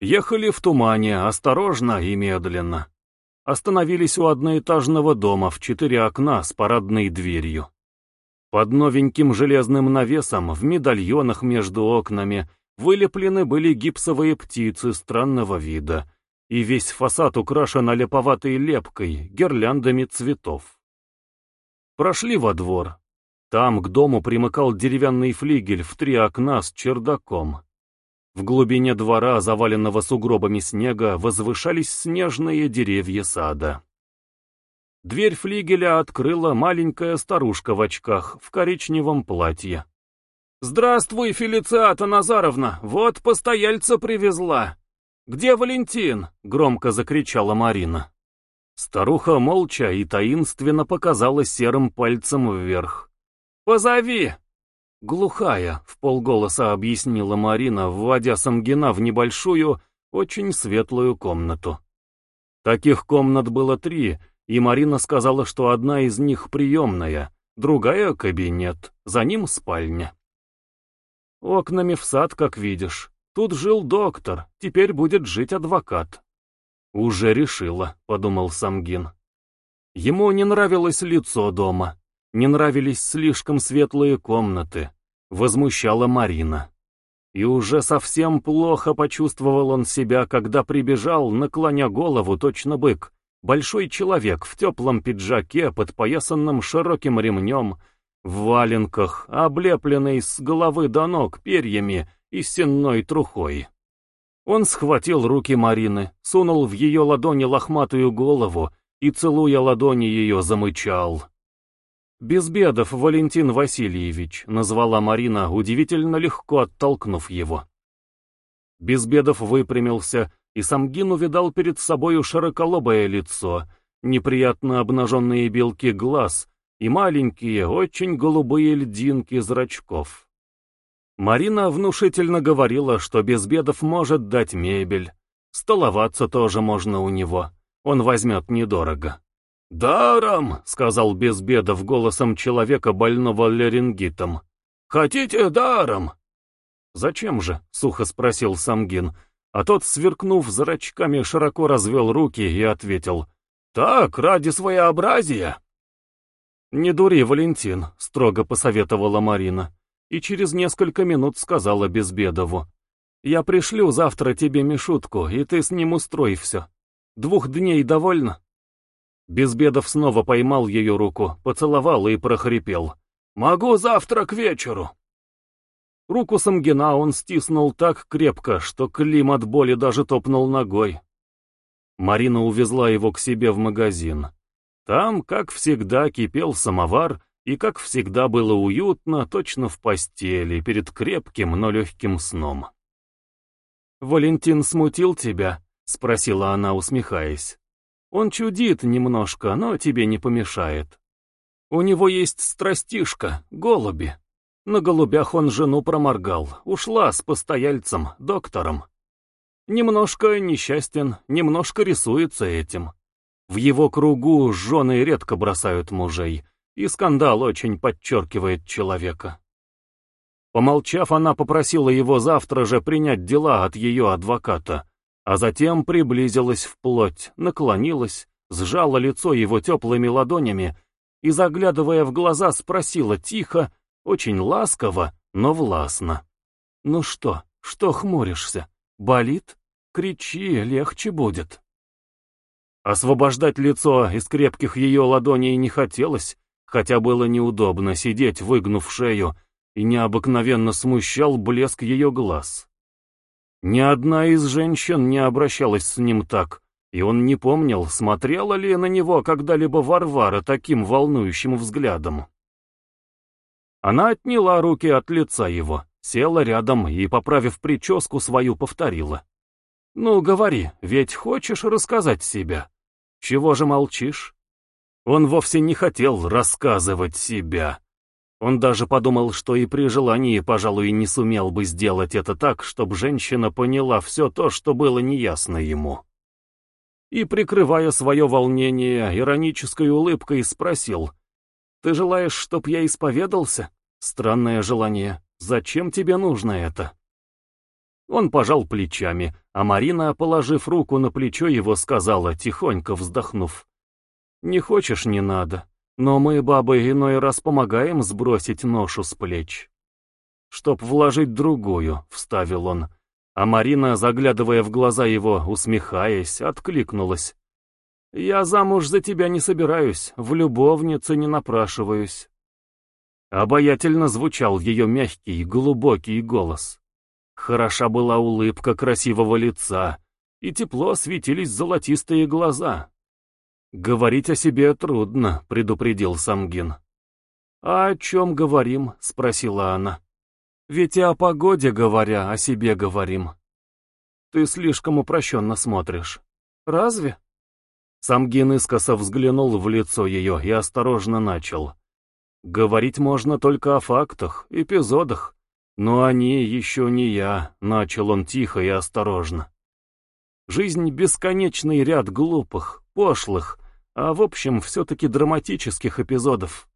Ехали в тумане, осторожно и медленно. Остановились у одноэтажного дома в четыре окна с парадной дверью. Под новеньким железным навесом в медальонах между окнами вылеплены были гипсовые птицы странного вида, и весь фасад украшен олеповатой лепкой, гирляндами цветов. Прошли во двор. Там к дому примыкал деревянный флигель в три окна с чердаком. В глубине двора, заваленного сугробами снега, возвышались снежные деревья сада. Дверь флигеля открыла маленькая старушка в очках, в коричневом платье. «Здравствуй, Фелициата Назаровна! Вот постояльца привезла!» «Где Валентин?» — громко закричала Марина. Старуха молча и таинственно показала серым пальцем вверх. «Позови!» «Глухая», — в полголоса объяснила Марина, вводя Самгина в небольшую, очень светлую комнату. Таких комнат было три, и Марина сказала, что одна из них приемная, другая — кабинет, за ним спальня. Окнами в сад, как видишь. Тут жил доктор, теперь будет жить адвокат. Уже решила, — подумал Самгин. Ему не нравилось лицо дома. Не нравились слишком светлые комнаты. Возмущала Марина. И уже совсем плохо почувствовал он себя, когда прибежал, наклоня голову, точно бык. Большой человек в теплом пиджаке, подпоясанном широким ремнем, в валенках, облепленный с головы до ног перьями и сенной трухой. Он схватил руки Марины, сунул в ее ладони лохматую голову и, целуя ладони ее, замычал. «Безбедов Валентин Васильевич», — назвала Марина, удивительно легко оттолкнув его. Безбедов выпрямился, и Самгин увидал перед собою широколобое лицо, неприятно обнаженные белки глаз и маленькие, очень голубые льдинки зрачков. Марина внушительно говорила, что Безбедов может дать мебель, столоваться тоже можно у него, он возьмет недорого. «Даром!» — сказал Безбедов голосом человека, больного ларингитом. «Хотите даром?» «Зачем же?» — сухо спросил Самгин, а тот, сверкнув зрачками, широко развел руки и ответил. «Так, ради своеобразия!» «Не дури, Валентин», — строго посоветовала Марина, и через несколько минут сказала Безбедову. «Я пришлю завтра тебе Мишутку, и ты с ним устрой все. Двух дней довольно?» Безбедов снова поймал ее руку, поцеловал и прохрипел. «Могу завтра к вечеру!» Руку Самгина он стиснул так крепко, что Клим от боли даже топнул ногой. Марина увезла его к себе в магазин. Там, как всегда, кипел самовар, и, как всегда, было уютно, точно в постели, перед крепким, но легким сном. «Валентин смутил тебя?» — спросила она, усмехаясь. Он чудит немножко, но тебе не помешает. У него есть страстишка, голуби. На голубях он жену проморгал, ушла с постояльцем, доктором. Немножко несчастен, немножко рисуется этим. В его кругу жены редко бросают мужей, и скандал очень подчеркивает человека. Помолчав, она попросила его завтра же принять дела от ее адвоката, а затем приблизилась вплоть, наклонилась, сжала лицо его теплыми ладонями и, заглядывая в глаза, спросила тихо, очень ласково, но властно. «Ну что, что хмуришься? Болит? Кричи, легче будет». Освобождать лицо из крепких ее ладоней не хотелось, хотя было неудобно сидеть, выгнув шею, и необыкновенно смущал блеск ее глаз. Ни одна из женщин не обращалась с ним так, и он не помнил, смотрела ли на него когда-либо Варвара таким волнующим взглядом. Она отняла руки от лица его, села рядом и, поправив прическу свою, повторила. «Ну, говори, ведь хочешь рассказать себя? Чего же молчишь?» Он вовсе не хотел рассказывать себя. Он даже подумал, что и при желании, пожалуй, не сумел бы сделать это так, чтобы женщина поняла все то, что было неясно ему. И, прикрывая свое волнение, иронической улыбкой спросил, «Ты желаешь, чтоб я исповедался? Странное желание. Зачем тебе нужно это?» Он пожал плечами, а Марина, положив руку на плечо его, сказала, тихонько вздохнув. «Не хочешь, не надо, но мы, бабы, иной раз помогаем сбросить ношу с плеч». «Чтоб вложить другую», — вставил он, а Марина, заглядывая в глаза его, усмехаясь, откликнулась. «Я замуж за тебя не собираюсь, в любовнице не напрашиваюсь». Обаятельно звучал ее мягкий, глубокий голос. Хороша была улыбка красивого лица, и тепло светились золотистые глаза. «Говорить о себе трудно», — предупредил Самгин. «А о чем говорим?» — спросила она. «Ведь и о погоде говоря, о себе говорим». «Ты слишком упрощенно смотришь». «Разве?» Самгин искоса взглянул в лицо ее и осторожно начал. «Говорить можно только о фактах, эпизодах, но они еще не я», — начал он тихо и осторожно. «Жизнь — бесконечный ряд глупых, пошлых, а в общем все-таки драматических эпизодов.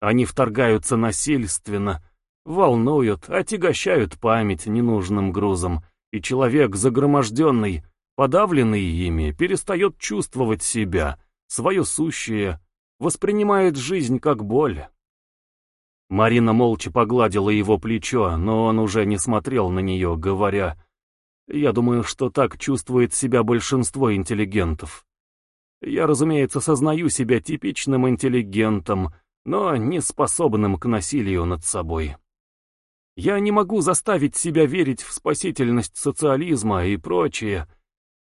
Они вторгаются насильственно, волнуют, отягощают память ненужным грузом, и человек, загроможденный, подавленный ими, перестает чувствовать себя, свое сущее, воспринимает жизнь как боль. Марина молча погладила его плечо, но он уже не смотрел на нее, говоря, «Я думаю, что так чувствует себя большинство интеллигентов. Я, разумеется, сознаю себя типичным интеллигентом, но не способным к насилию над собой. Я не могу заставить себя верить в спасительность социализма и прочее.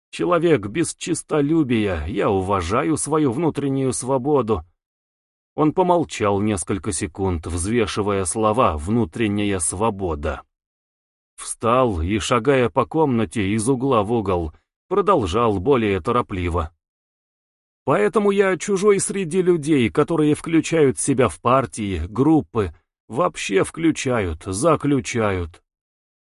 Человек без честолюбия, я уважаю свою внутреннюю свободу, он помолчал несколько секунд, взвешивая слова «внутренняя свобода». Встал и, шагая по комнате из угла в угол, продолжал более торопливо. Поэтому я чужой среди людей, которые включают себя в партии, группы, вообще включают, заключают.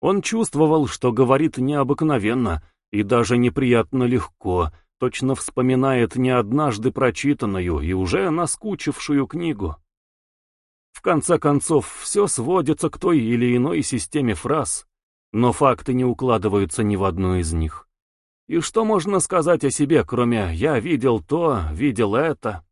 Он чувствовал, что говорит необыкновенно и даже неприятно легко, точно вспоминает не однажды прочитанную и уже наскучившую книгу. В конце концов, все сводится к той или иной системе фраз, но факты не укладываются ни в одну из них. И что можно сказать о себе, кроме «я видел то, видел это»?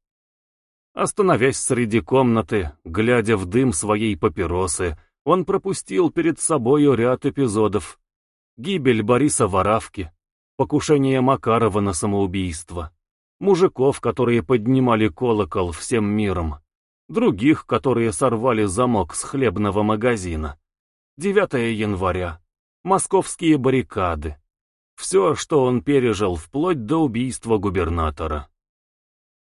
Остановясь среди комнаты, глядя в дым своей папиросы, он пропустил перед собою ряд эпизодов. Гибель Бориса Воравки, покушение Макарова на самоубийство, мужиков, которые поднимали колокол всем миром, других, которые сорвали замок с хлебного магазина. 9 января, московские баррикады. Все, что он пережил, вплоть до убийства губернатора.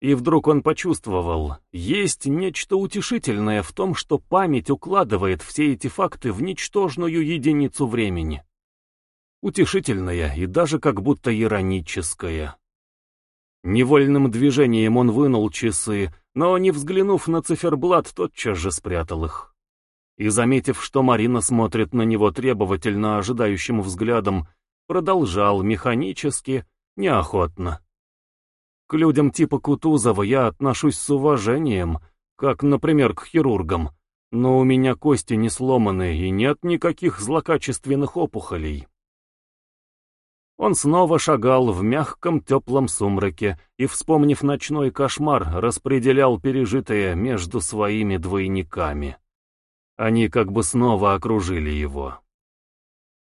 И вдруг он почувствовал, есть нечто утешительное в том, что память укладывает все эти факты в ничтожную единицу времени утешительная и даже как будто ироническая. Невольным движением он вынул часы, но, не взглянув на циферблат, тотчас же спрятал их. И, заметив, что Марина смотрит на него требовательно ожидающим взглядом, продолжал механически, неохотно. К людям типа Кутузова я отношусь с уважением, как, например, к хирургам, но у меня кости не сломаны и нет никаких злокачественных опухолей. Он снова шагал в мягком теплом сумраке и, вспомнив ночной кошмар, распределял пережитое между своими двойниками. Они как бы снова окружили его.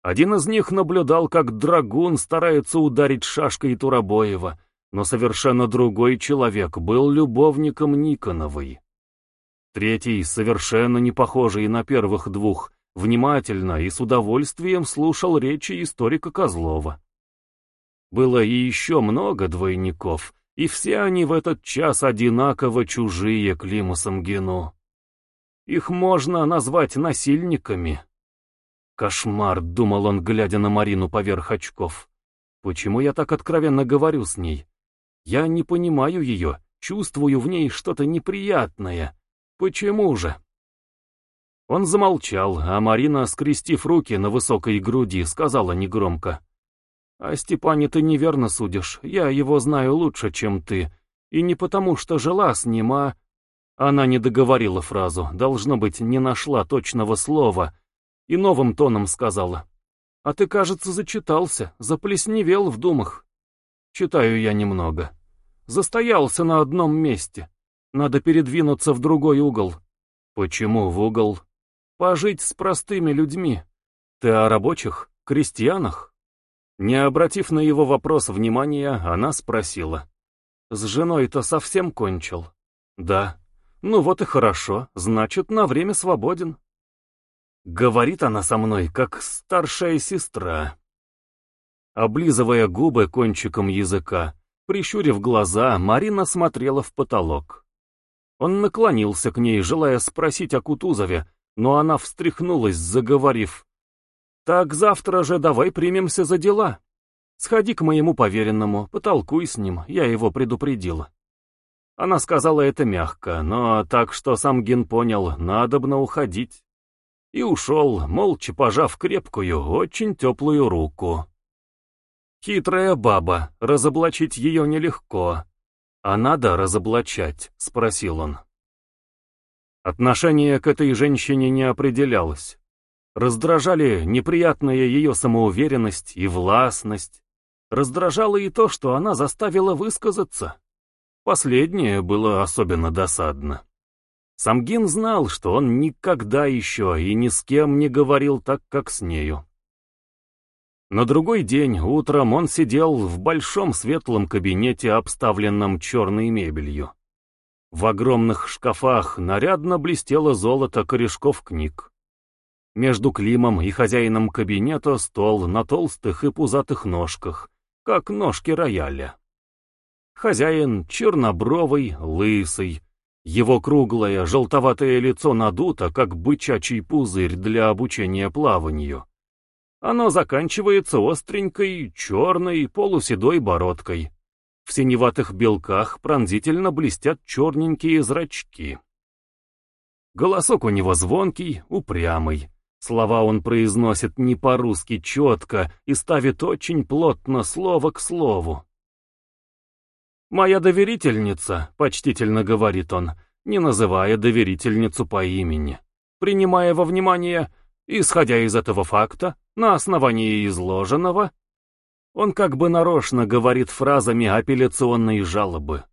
Один из них наблюдал, как драгун старается ударить шашкой Турабоева, но совершенно другой человек был любовником Никоновой. Третий, совершенно не похожий на первых двух, внимательно и с удовольствием слушал речи историка Козлова. Было и еще много двойников, и все они в этот час одинаково чужие Климу Самгину. Их можно назвать насильниками. Кошмар, думал он, глядя на Марину поверх очков. Почему я так откровенно говорю с ней? Я не понимаю ее, чувствую в ней что-то неприятное. Почему же? Он замолчал, а Марина, скрестив руки на высокой груди, сказала негромко. О Степане ты неверно судишь, я его знаю лучше, чем ты. И не потому, что жила с ним, а... Она не договорила фразу, должно быть, не нашла точного слова, и новым тоном сказала. А ты, кажется, зачитался, заплесневел в думах. Читаю я немного. Застоялся на одном месте. Надо передвинуться в другой угол. Почему в угол? Пожить с простыми людьми. Ты о рабочих, крестьянах? Не обратив на его вопрос внимания, она спросила. С женой-то совсем кончил? Да. Ну вот и хорошо, значит, на время свободен. Говорит она со мной, как старшая сестра. Облизывая губы кончиком языка, прищурив глаза, Марина смотрела в потолок. Он наклонился к ней, желая спросить о Кутузове, но она встряхнулась, заговорив. «Так завтра же давай примемся за дела. Сходи к моему поверенному, потолкуй с ним, я его предупредила». Она сказала это мягко, но так, что сам Ген понял, надобно уходить. И ушел, молча пожав крепкую, очень теплую руку. Хитрая баба, разоблачить ее нелегко. А надо разоблачать, спросил он. Отношение к этой женщине не определялось. Раздражали неприятная ее самоуверенность и властность. Раздражало и то, что она заставила высказаться. Последнее было особенно досадно. Самгин знал, что он никогда еще и ни с кем не говорил так, как с нею. На другой день, утром, он сидел в большом светлом кабинете, обставленном черной мебелью. В огромных шкафах нарядно блестело золото корешков книг. Между Климом и хозяином кабинета стол на толстых и пузатых ножках, как ножки рояля. Хозяин чернобровый, лысый, его круглое, желтоватое лицо надуто, как бычачий пузырь для обучения плаванию. Оно заканчивается остренькой, черной, полуседой бородкой. В синеватых белках пронзительно блестят черненькие зрачки. Голосок у него звонкий, упрямый. Слова он произносит не по-русски четко и ставит очень плотно слово к слову. «Моя доверительница», — почтительно говорит он, не называя доверительницу по имени, принимая во внимание, исходя из этого факта, на основании изложенного, он как бы нарочно говорит фразами апелляционной жалобы.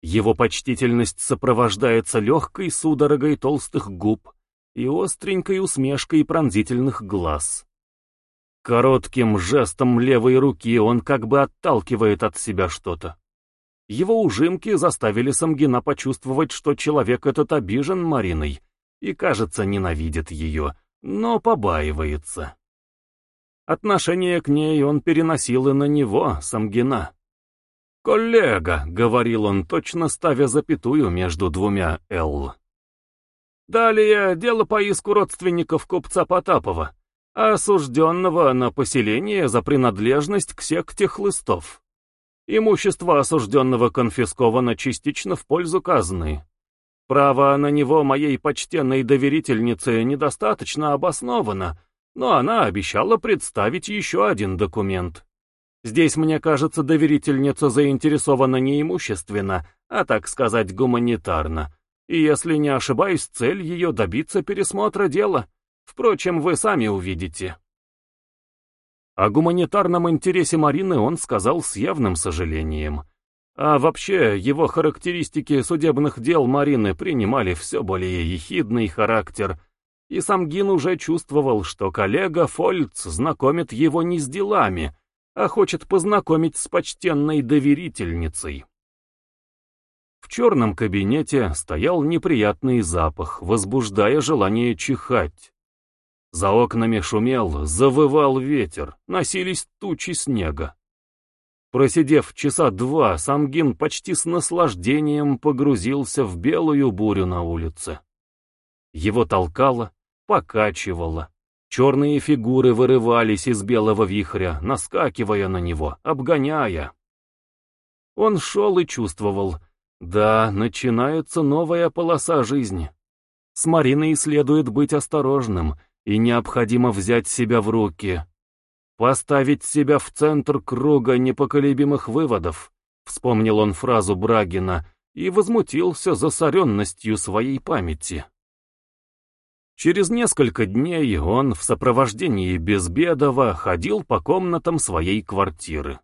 Его почтительность сопровождается легкой судорогой толстых губ и остренькой усмешкой пронзительных глаз. Коротким жестом левой руки он как бы отталкивает от себя что-то. Его ужимки заставили Самгина почувствовать, что человек этот обижен Мариной и, кажется, ненавидит ее, но побаивается. Отношение к ней он переносил и на него, Самгина. «Коллега», — говорил он, точно ставя запятую между двумя «Л». Далее дело по иску родственников купца Потапова, осужденного на поселение за принадлежность к секте хлыстов. Имущество осужденного конфисковано частично в пользу казны. Право на него моей почтенной доверительницы недостаточно обосновано, но она обещала представить еще один документ. Здесь, мне кажется, доверительница заинтересована не имущественно, а, так сказать, гуманитарно. И если не ошибаюсь, цель ее добиться пересмотра дела. Впрочем, вы сами увидите. О гуманитарном интересе Марины он сказал с явным сожалением. А вообще, его характеристики судебных дел Марины принимали все более ехидный характер – и сам Гин уже чувствовал, что коллега Фольц знакомит его не с делами, а хочет познакомить с почтенной доверительницей. В черном кабинете стоял неприятный запах, возбуждая желание чихать. За окнами шумел, завывал ветер, носились тучи снега. Просидев часа два, Самгин почти с наслаждением погрузился в белую бурю на улице. Его толкало, покачивало. Черные фигуры вырывались из белого вихря, наскакивая на него, обгоняя. Он шел и чувствовал, да, начинается новая полоса жизни. С Мариной следует быть осторожным, и необходимо взять себя в руки. Поставить себя в центр круга непоколебимых выводов, вспомнил он фразу Брагина и возмутился засоренностью своей памяти. Через несколько дней он в сопровождении Безбедова ходил по комнатам своей квартиры.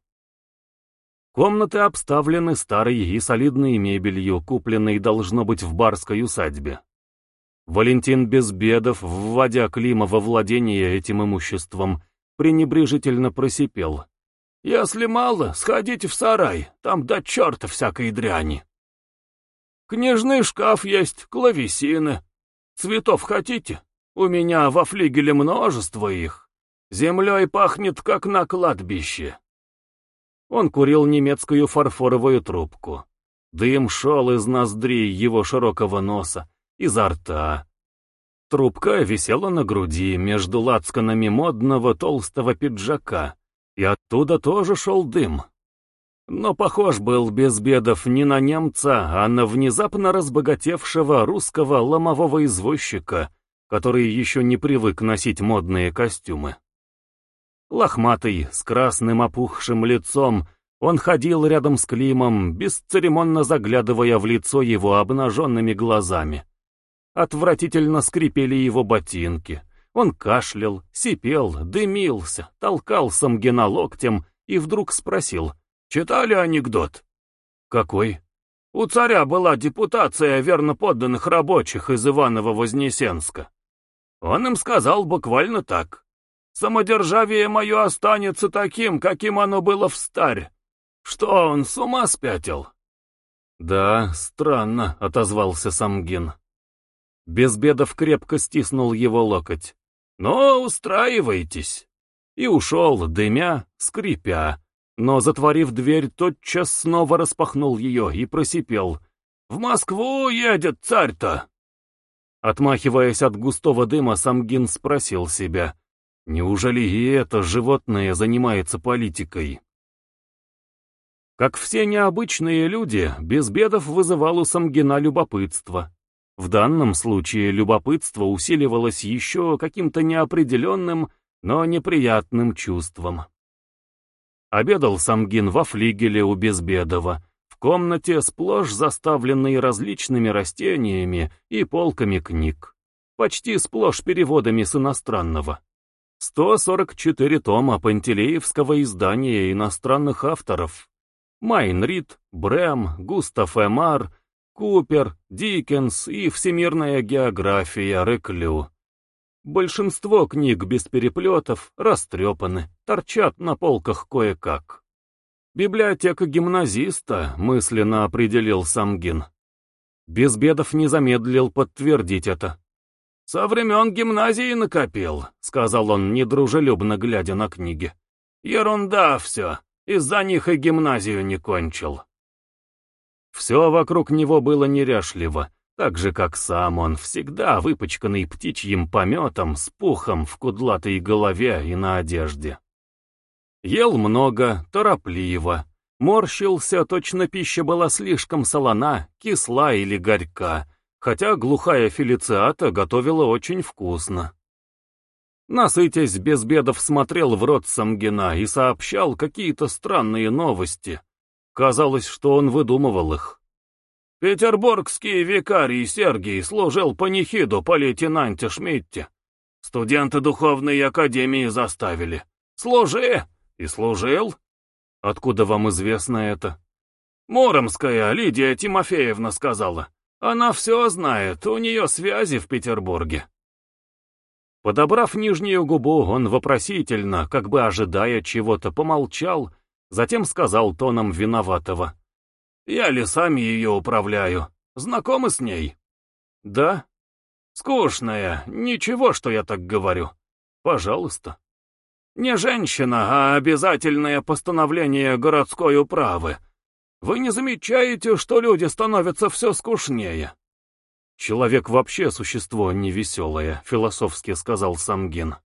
Комнаты обставлены старой и солидной мебелью, купленной, должно быть, в барской усадьбе. Валентин Безбедов, вводя Клима во владение этим имуществом, пренебрежительно просипел. «Если мало, сходите в сарай, там до черта всякой дряни. Книжный шкаф есть, клавесины. Цветов хотите? У меня во флигеле множество их. Землей пахнет, как на кладбище». Он курил немецкую фарфоровую трубку. Дым шел из ноздрей его широкого носа, изо рта. Трубка висела на груди между лацканами модного толстого пиджака, и оттуда тоже шел дым. Но похож был Безбедов не на немца, а на внезапно разбогатевшего русского ломового извозчика, который еще не привык носить модные костюмы. Лохматый, с красным опухшим лицом, он ходил рядом с Климом, бесцеремонно заглядывая в лицо его обнаженными глазами. Отвратительно скрипели его ботинки. Он кашлял, сипел, дымился, толкал Самгина локтем и вдруг спросил, «Читали анекдот?» «Какой?» «У царя была депутация верно подданных рабочих из Иваново-Вознесенска. Он им сказал буквально так. «Самодержавие мое останется таким, каким оно было в старь. Что, он с ума спятил?» «Да, странно», — отозвался Самгин. Безбедов крепко стиснул его локоть. «Но устраивайтесь!» И ушел, дымя, скрипя, но, затворив дверь, тотчас снова распахнул ее и просипел. «В Москву едет царь-то!» Отмахиваясь от густого дыма, Самгин спросил себя, «Неужели и это животное занимается политикой?» Как все необычные люди, Безбедов вызывал у Самгина любопытство. В данном случае любопытство усиливалось еще каким-то неопределенным, но неприятным чувством. Обедал Самгин во флигеле у Безбедова, в комнате, сплошь заставленной различными растениями и полками книг, почти сплошь переводами с иностранного. 144 тома пантелеевского издания иностранных авторов. Майн Рид, Брэм, Густав Эмар, Купер, Диккенс и всемирная география Реклю. Большинство книг без переплетов растрепаны, торчат на полках кое-как. Библиотека гимназиста, мысленно определил Самгин. Безбедов не замедлил подтвердить это. «Со времен гимназии накопил», — сказал он, недружелюбно глядя на книги. «Ерунда все, из-за них и гимназию не кончил». Все вокруг него было неряшливо, так же, как сам он, всегда выпачканный птичьим пометом с пухом в кудлатой голове и на одежде. Ел много, торопливо, морщился, точно пища была слишком солона, кисла или горька, хотя глухая фелициата готовила очень вкусно. Насытясь, без бедов смотрел в рот Самгина и сообщал какие-то странные новости, Казалось, что он выдумывал их. Петербургский викарий Сергий служил панихиду по лейтенанте Шмидте. Студенты духовной академии заставили. Служи! И служил. Откуда вам известно это? Муромская Лидия Тимофеевна сказала. Она все знает, у нее связи в Петербурге. Подобрав нижнюю губу, он вопросительно, как бы ожидая чего-то, помолчал Затем сказал тоном виноватого. «Я лесами ее управляю. Знакомы с ней?» «Да». «Скучная. Ничего, что я так говорю. Пожалуйста». «Не женщина, а обязательное постановление городской управы. Вы не замечаете, что люди становятся все скучнее?» «Человек вообще существо невеселое», — философски сказал Самгин.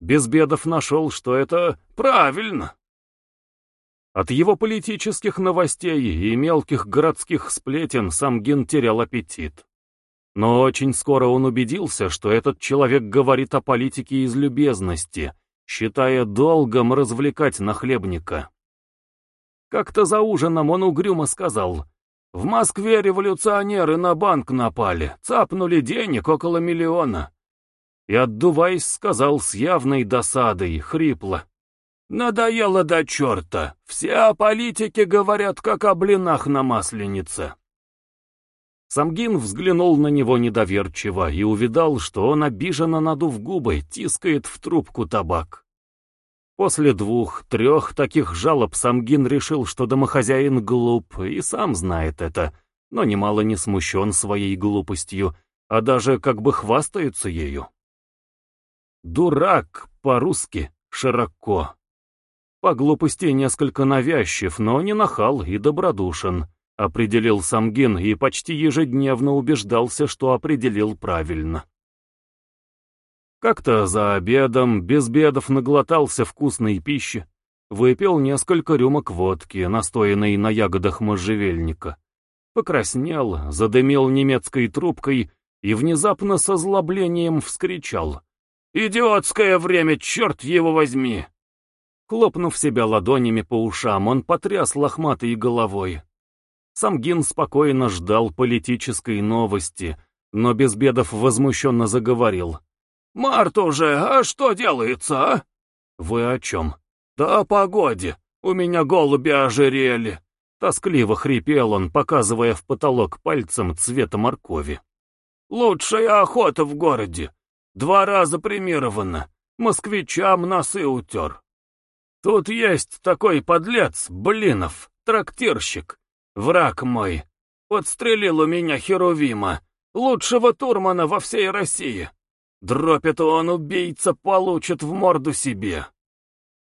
Безбедов нашел, что это правильно. От его политических новостей и мелких городских сплетен сам Ген терял аппетит. Но очень скоро он убедился, что этот человек говорит о политике из любезности, считая долгом развлекать нахлебника. Как-то за ужином он угрюмо сказал, «В Москве революционеры на банк напали, цапнули денег около миллиона. и, отдуваясь, сказал с явной досадой, хрипло. «Надоело до черта! Все о политике говорят, как о блинах на масленице!» Самгин взглянул на него недоверчиво и увидал, что он обиженно надув губы, тискает в трубку табак. После двух-трех таких жалоб Самгин решил, что домохозяин глуп, и сам знает это, но немало не смущен своей глупостью, а даже как бы хвастается ею. Дурак по-русски, широко. По глупости несколько навязчив, но не нахал и добродушен определил Самгин и почти ежедневно убеждался, что определил правильно. Как-то за обедом Безбедов наглотался вкусной пищи, выпил несколько рюмок водки, настоянной на ягодах можжевельника, покраснел, задымил немецкой трубкой и внезапно с озлоблением вскричал «Идиотское время, черт его возьми!» Хлопнув себя ладонями по ушам, он потряс лохматой головой. Самгин спокойно ждал политической новости, но Безбедов возмущенно заговорил. «Март уже, а что делается, а?» «Вы о чем?» «Да о погоде. У меня голуби ожирели». Тоскливо хрипел он, показывая в потолок пальцем цвета моркови. «Лучшая охота в городе. Два раза премирована. Москвичам носы утер. Тут есть такой подлец, Блинов, трактирщик. Враг мой, подстрелил у меня Херувима, лучшего турмана во всей России. Дропит он, убийца, получит в морду себе.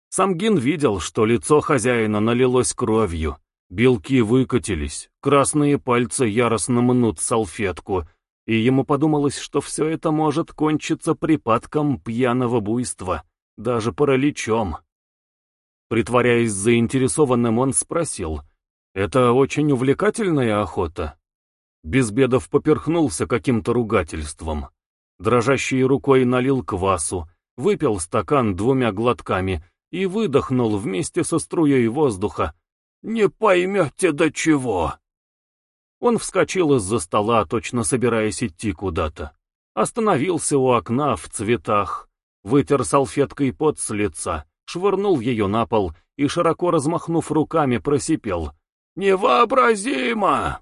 Самгин видел, что лицо хозяина налилось кровью, белки выкатились, красные пальцы яростно мнут салфетку, и ему подумалось, что все это может кончиться припадком пьяного буйства, даже параличом. Притворяясь заинтересованным, он спросил — это очень увлекательная охота. Безбедов поперхнулся каким-то ругательством. Дрожащей рукой налил квасу, выпил стакан двумя глотками и выдохнул вместе со струей воздуха. «Не поймете до чего!» Он вскочил из-за стола, точно собираясь идти куда-то. Остановился у окна в цветах, вытер салфеткой пот с лица, швырнул ее на пол и, широко размахнув руками, просипел — Невообразимо!»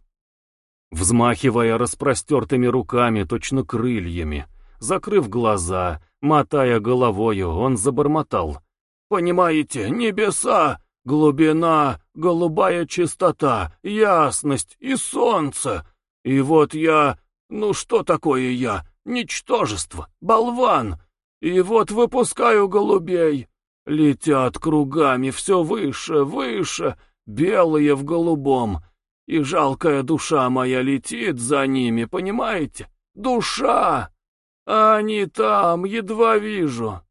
Взмахивая распростертыми руками, точно крыльями, закрыв глаза, мотая головою, он забормотал. «Понимаете, небеса, глубина, голубая чистота, ясность и солнце. И вот я... Ну что такое я? Ничтожество, болван. И вот выпускаю голубей. Летят кругами все выше, выше, белые в голубом, и жалкая душа моя летит за ними, понимаете? Душа! А они там, едва вижу.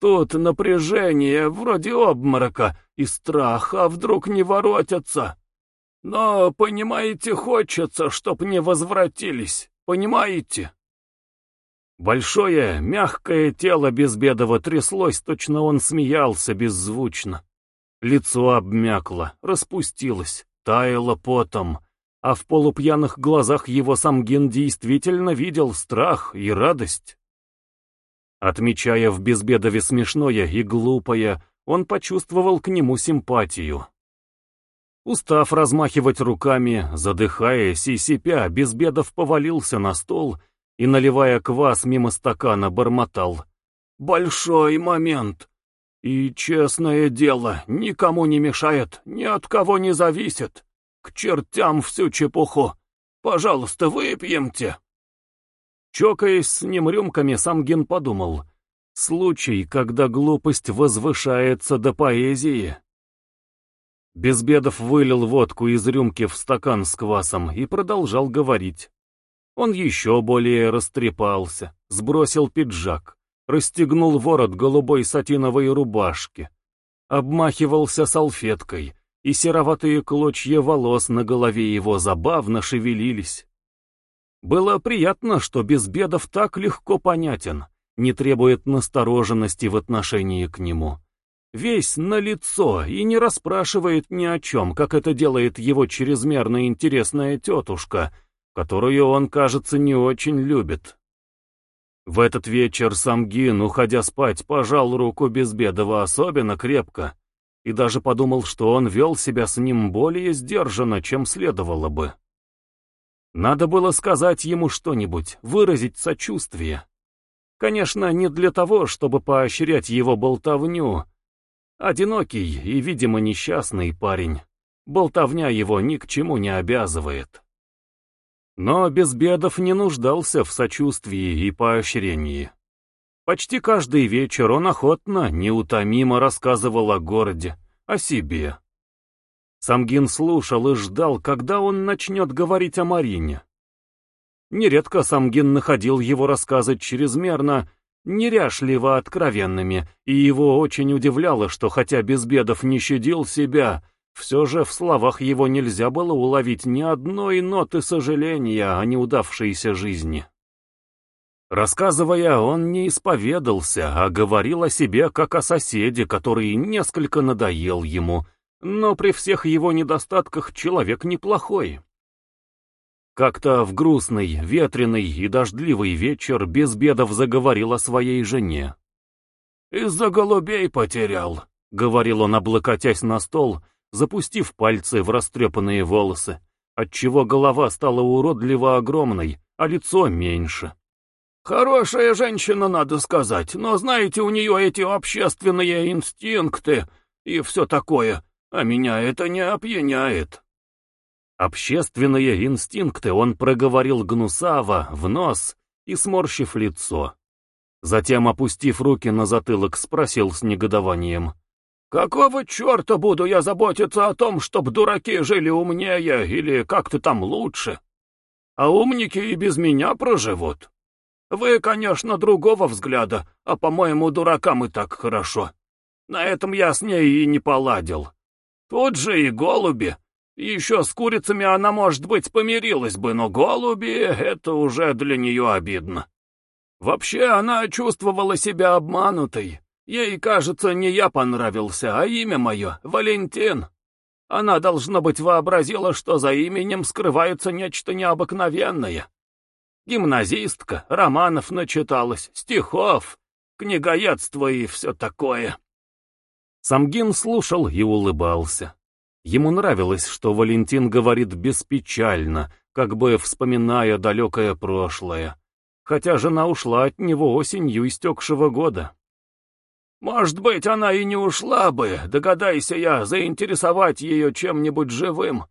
Тут напряжение, вроде обморока, и страх, а вдруг не воротятся. Но, понимаете, хочется, чтоб не возвратились, понимаете? Большое, мягкое тело Безбедова тряслось, точно он смеялся беззвучно. Лицо обмякло, распустилось, таяло потом, а в полупьяных глазах его Самгин действительно видел страх и радость. Отмечая в Безбедове смешное и глупое, он почувствовал к нему симпатию. Устав размахивать руками, задыхаясь и сипя, Безбедов повалился на стол и, наливая квас мимо стакана, бормотал. «Большой момент! И, честное дело, никому не мешает, ни от кого не зависит. К чертям всю чепуху. Пожалуйста, выпьемте. Чокаясь с ним рюмками, Самгин подумал. Случай, когда глупость возвышается до поэзии. Безбедов вылил водку из рюмки в стакан с квасом и продолжал говорить. Он еще более растрепался, сбросил пиджак расстегнул ворот голубой сатиновой рубашки, обмахивался салфеткой, и сероватые клочья волос на голове его забавно шевелились. Было приятно, что Безбедов так легко понятен, не требует настороженности в отношении к нему. Весь на лицо и не расспрашивает ни о чем, как это делает его чрезмерно интересная тетушка, которую он, кажется, не очень любит. В этот вечер Самгин, уходя спать, пожал руку Безбедова особенно крепко и даже подумал, что он вел себя с ним более сдержанно, чем следовало бы. Надо было сказать ему что-нибудь, выразить сочувствие. Конечно, не для того, чтобы поощрять его болтовню. Одинокий и, видимо, несчастный парень. Болтовня его ни к чему не обязывает. Но Безбедов не нуждался в сочувствии и поощрении. Почти каждый вечер он охотно, неутомимо рассказывал о городе, о себе. Самгин слушал и ждал, когда он начнет говорить о Марине. Нередко Самгин находил его рассказы чрезмерно, неряшливо откровенными, и его очень удивляло, что хотя Безбедов не щадил себя, все же в словах его нельзя было уловить ни одной ноты сожаления о неудавшейся жизни. Рассказывая, он не исповедался, а говорил о себе как о соседе, который несколько надоел ему, но при всех его недостатках человек неплохой. Как-то в грустный, ветреный и дождливый вечер Безбедов заговорил о своей жене. «Из-за голубей потерял», — говорил он, облокотясь на стол, запустив пальцы в растрепанные волосы, отчего голова стала уродливо огромной, а лицо меньше. «Хорошая женщина, надо сказать, но знаете, у нее эти общественные инстинкты и все такое, а меня это не опьяняет». Общественные инстинкты он проговорил гнусаво, в нос и сморщив лицо. Затем, опустив руки на затылок, спросил с негодованием. «Какого черта буду я заботиться о том, чтоб дураки жили умнее или как-то там лучше? А умники и без меня проживут. Вы, конечно, другого взгляда, а, по-моему, дуракам и так хорошо. На этом я с ней и не поладил. Тут же и голуби. Еще с курицами она, может быть, помирилась бы, но голуби — это уже для нее обидно. Вообще, она чувствовала себя обманутой. Ей, кажется, не я понравился, а имя мое — Валентин. Она, должно быть, вообразила, что за именем скрывается нечто необыкновенное. Гимназистка, романов начиталась, стихов, книгоедство и все такое. Самгин слушал и улыбался. Ему нравилось, что Валентин говорит беспечально, как бы вспоминая далекое прошлое, хотя жена ушла от него осенью истекшего года. Может быть, она и не ушла бы, догадайся я, заинтересовать ее чем-нибудь живым.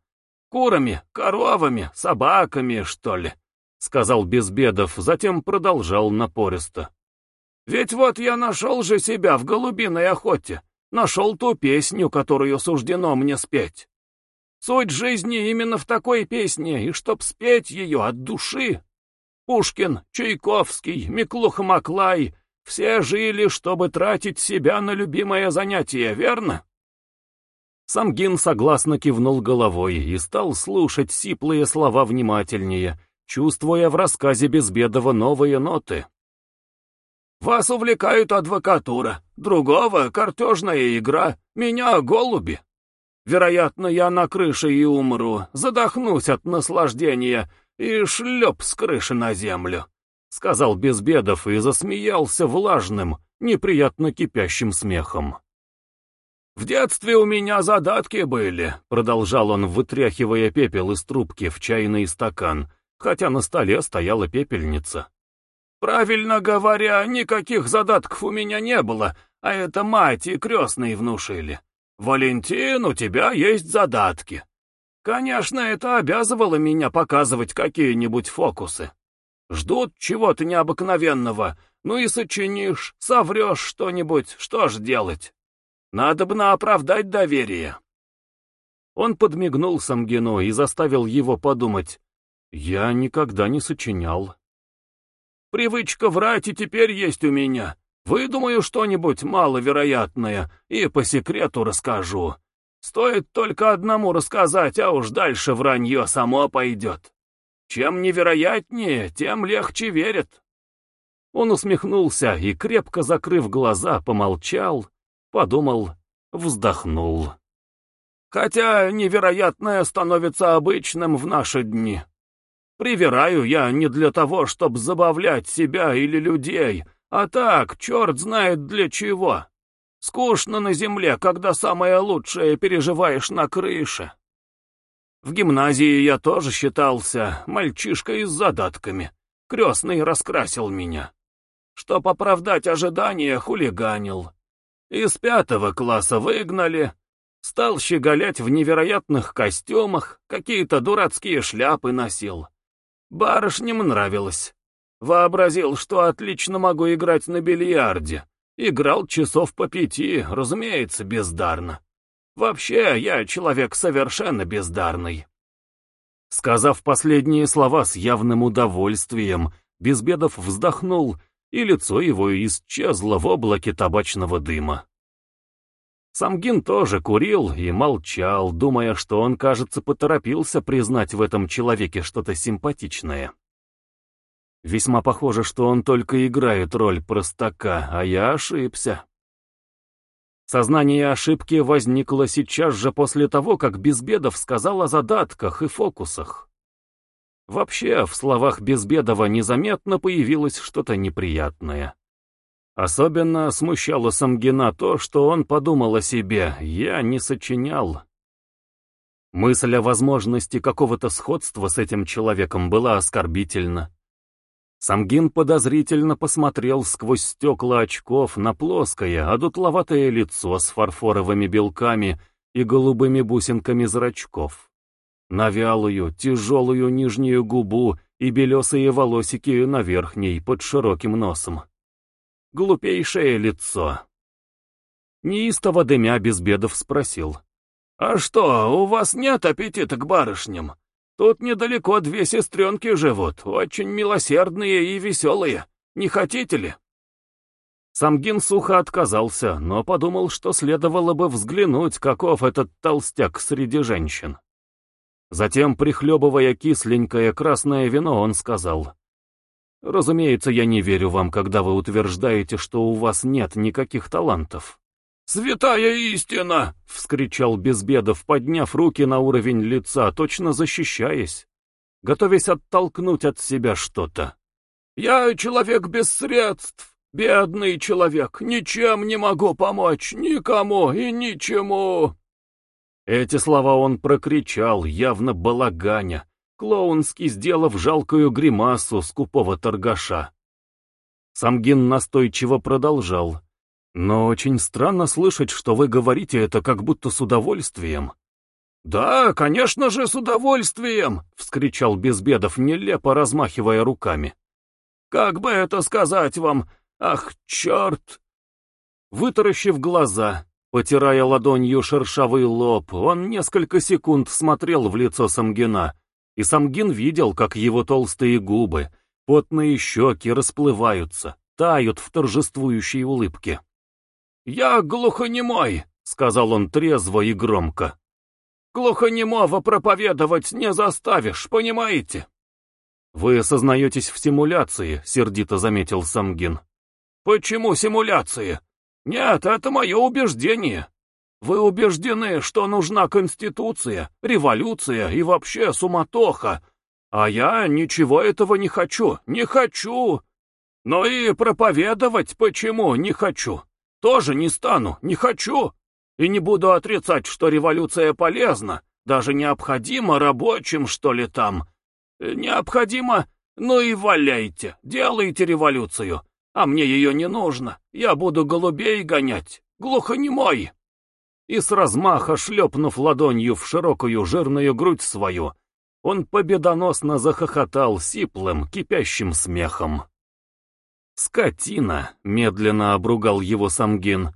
Курами, коровами, собаками, что ли, — сказал Безбедов, затем продолжал напористо. Ведь вот я нашел же себя в голубиной охоте, нашел ту песню, которую суждено мне спеть. Суть жизни именно в такой песне, и чтоб спеть ее от души. Пушкин, Чайковский, Миклуха Маклай все жили, чтобы тратить себя на любимое занятие, верно? Самгин согласно кивнул головой и стал слушать сиплые слова внимательнее, чувствуя в рассказе Безбедова новые ноты. «Вас увлекают адвокатура, другого — картежная игра, меня — голуби. Вероятно, я на крыше и умру, задохнусь от наслаждения и шлеп с крыши на землю сказал Безбедов и засмеялся влажным, неприятно кипящим смехом. «В детстве у меня задатки были», — продолжал он, вытряхивая пепел из трубки в чайный стакан, хотя на столе стояла пепельница. «Правильно говоря, никаких задатков у меня не было, а это мать и крестные внушили. Валентин, у тебя есть задатки. Конечно, это обязывало меня показывать какие-нибудь фокусы. Ждут чего-то необыкновенного. Ну и сочинишь, соврешь что-нибудь, что ж делать? Надо бы оправдать доверие. Он подмигнул Самгину и заставил его подумать. Я никогда не сочинял. Привычка врать и теперь есть у меня. Выдумаю что-нибудь маловероятное и по секрету расскажу. Стоит только одному рассказать, а уж дальше вранье само пойдет. Чем невероятнее, тем легче верят. Он усмехнулся и, крепко закрыв глаза, помолчал, подумал, вздохнул. Хотя невероятное становится обычным в наши дни. Привираю я не для того, чтобы забавлять себя или людей, а так, черт знает для чего. Скучно на земле, когда самое лучшее переживаешь на крыше. В гимназии я тоже считался мальчишкой с задатками. Крестный раскрасил меня. Чтоб оправдать ожидания, хулиганил. Из пятого класса выгнали. Стал щеголять в невероятных костюмах, какие-то дурацкие шляпы носил. Барышням нравилось. Вообразил, что отлично могу играть на бильярде. Играл часов по пяти, разумеется, бездарно. Вообще, я человек совершенно бездарный. Сказав последние слова с явным удовольствием, Безбедов вздохнул, и лицо его исчезло в облаке табачного дыма. Самгин тоже курил и молчал, думая, что он, кажется, поторопился признать в этом человеке что-то симпатичное. Весьма похоже, что он только играет роль простака, а я ошибся. Сознание ошибки возникло сейчас же после того, как Безбедов сказал о задатках и фокусах. Вообще, в словах Безбедова незаметно появилось что-то неприятное. Особенно смущало Самгина то, что он подумал о себе «я не сочинял». Мысль о возможности какого-то сходства с этим человеком была оскорбительна. Самгин подозрительно посмотрел сквозь стекла очков на плоское, одутловатое лицо с фарфоровыми белками и голубыми бусинками зрачков, на вялую, тяжелую нижнюю губу и белесые волосики на верхней под широким носом. Глупейшее лицо. Неистово дымя Безбедов спросил. «А что, у вас нет аппетита к барышням? Тут недалеко две сестренки живут, очень милосердные и веселые. Не хотите ли?» Самгин сухо отказался, но подумал, что следовало бы взглянуть, каков этот толстяк среди женщин. Затем, прихлебывая кисленькое красное вино, он сказал, «Разумеется, я не верю вам, когда вы утверждаете, что у вас нет никаких талантов. «Святая истина!» — вскричал Безбедов, подняв руки на уровень лица, точно защищаясь, готовясь оттолкнуть от себя что-то. «Я человек без средств, бедный человек, ничем не могу помочь, никому и ничему!» Эти слова он прокричал, явно балаганя, клоунски сделав жалкую гримасу скупого торгаша. Самгин настойчиво продолжал. Но очень странно слышать, что вы говорите это как будто с удовольствием. «Да, конечно же, с удовольствием!» — вскричал Безбедов, нелепо размахивая руками. «Как бы это сказать вам? Ах, черт!» Вытаращив глаза, потирая ладонью шершавый лоб, он несколько секунд смотрел в лицо Самгина, и Самгин видел, как его толстые губы, потные щеки расплываются, тают в торжествующей улыбке. «Я глухонемой», — сказал он трезво и громко. «Глухонемого проповедовать не заставишь, понимаете?» «Вы осознаетесь в симуляции», — сердито заметил Самгин. «Почему симуляции? Нет, это мое убеждение. Вы убеждены, что нужна конституция, революция и вообще суматоха, а я ничего этого не хочу, не хочу. Но и проповедовать почему не хочу?» Тоже не стану, не хочу. И не буду отрицать, что революция полезна, даже необходима рабочим, что ли, там. Э, необходимо, ну и валяйте, делайте революцию. А мне ее не нужно, я буду голубей гонять, глухонемой. И с размаха шлепнув ладонью в широкую жирную грудь свою, он победоносно захохотал сиплым, кипящим смехом. «Скотина!» — медленно обругал его Самгин,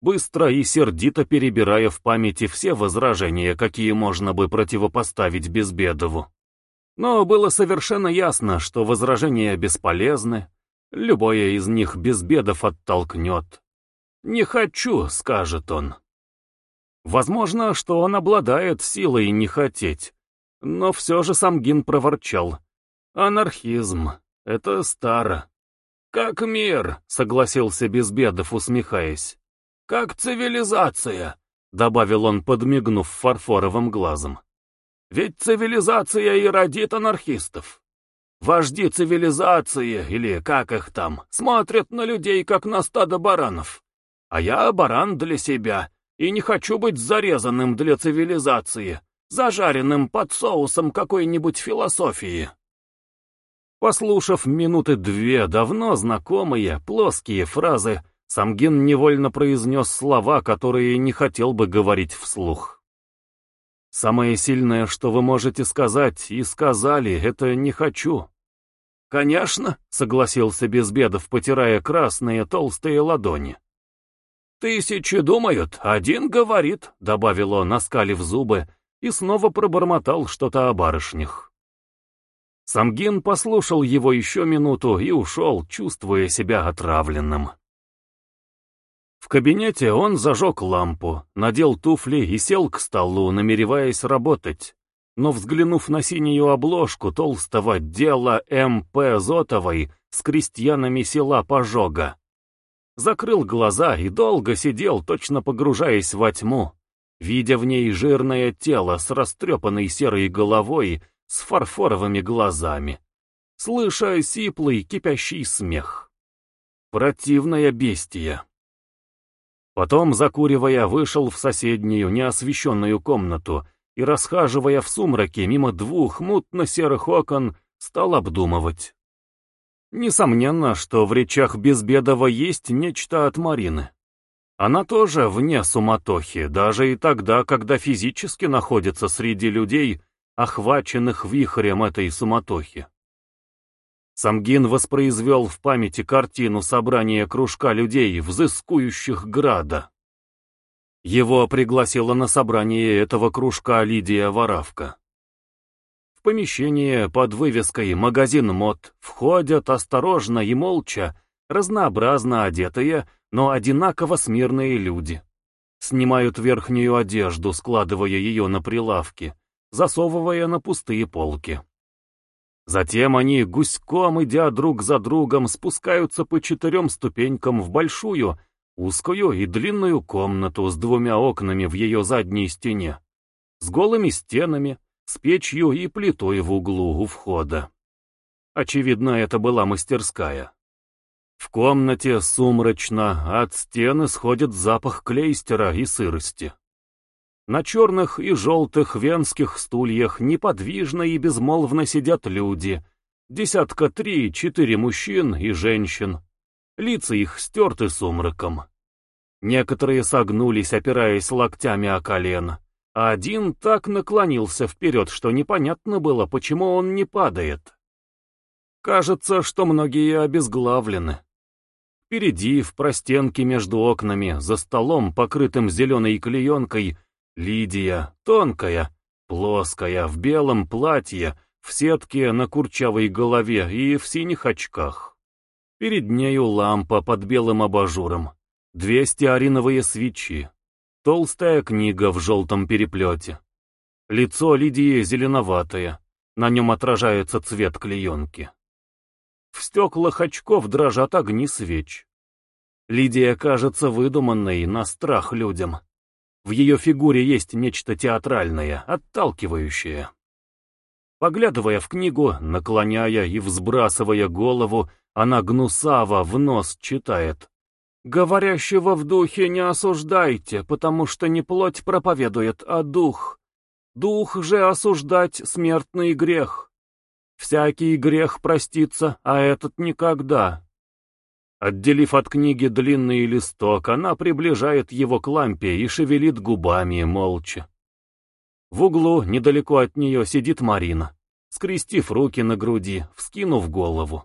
быстро и сердито перебирая в памяти все возражения, какие можно бы противопоставить Безбедову. Но было совершенно ясно, что возражения бесполезны, любое из них Безбедов оттолкнет. «Не хочу», — скажет он. Возможно, что он обладает силой не хотеть, но все же Самгин проворчал. «Анархизм. Это старо. «Как мир», — согласился Безбедов, усмехаясь. «Как цивилизация», — добавил он, подмигнув фарфоровым глазом. «Ведь цивилизация и родит анархистов. Вожди цивилизации, или как их там, смотрят на людей, как на стадо баранов. А я баран для себя, и не хочу быть зарезанным для цивилизации, зажаренным под соусом какой-нибудь философии. Послушав минуты две давно знакомые, плоские фразы, Самгин невольно произнес слова, которые не хотел бы говорить вслух. Самое сильное, что вы можете сказать, и сказали, это «не хочу». «Конечно», — согласился Безбедов, потирая красные толстые ладони. «Тысячи думают, один говорит», — добавил он, оскалив зубы, и снова пробормотал что-то о барышнях. Самгин послушал его еще минуту и ушел, чувствуя себя отравленным. В кабинете он зажег лампу, надел туфли и сел к столу, намереваясь работать. Но взглянув на синюю обложку толстого дела М.П. Зотовой с крестьянами села Пожога, закрыл глаза и долго сидел, точно погружаясь во тьму, видя в ней жирное тело с растрепанной серой головой, с фарфоровыми глазами, слыша сиплый кипящий смех. Противная бестия. Потом, закуривая, вышел в соседнюю, неосвещенную комнату и, расхаживая в сумраке мимо двух мутно-серых окон, стал обдумывать. Несомненно, что в речах Безбедова есть нечто от Марины. Она тоже вне суматохи, даже и тогда, когда физически находится среди людей, охваченных вихрем этой суматохи. Самгин воспроизвел в памяти картину собрания кружка людей, взыскующих града. Его пригласила на собрание этого кружка Лидия Воравка. В помещение под вывеской «Магазин мод» входят осторожно и молча, разнообразно одетые, но одинаково смирные люди. Снимают верхнюю одежду, складывая ее на прилавки, засовывая на пустые полки. Затем они, гуськом идя друг за другом, спускаются по четырем ступенькам в большую, узкую и длинную комнату с двумя окнами в ее задней стене, с голыми стенами, с печью и плитой в углу у входа. Очевидно, это была мастерская. В комнате сумрачно, от стены сходит запах клейстера и сырости. На черных и желтых венских стульях неподвижно и безмолвно сидят люди, десятка три-четыре мужчин и женщин. Лица их стерты сумраком. Некоторые согнулись, опираясь локтями о колено, а один так наклонился вперед, что непонятно было, почему он не падает. Кажется, что многие обезглавлены. Впереди, в простенке между окнами, за столом, покрытым зеленой клеенкой, Лидия, тонкая, плоская, в белом платье, в сетке на курчавой голове и в синих очках. Перед нею лампа под белым абажуром, две стеариновые свечи, толстая книга в желтом переплете. Лицо Лидии зеленоватое, на нем отражается цвет клеенки. В стеклах очков дрожат огни свеч. Лидия кажется выдуманной на страх людям. В ее фигуре есть нечто театральное, отталкивающее. Поглядывая в книгу, наклоняя и взбрасывая голову, она гнусаво в нос читает. «Говорящего в духе не осуждайте, потому что не плоть проповедует, а дух. Дух же осуждать смертный грех. Всякий грех простится, а этот никогда. Отделив от книги длинный листок, она приближает его к лампе и шевелит губами молча. В углу, недалеко от нее, сидит Марина, скрестив руки на груди, вскинув голову.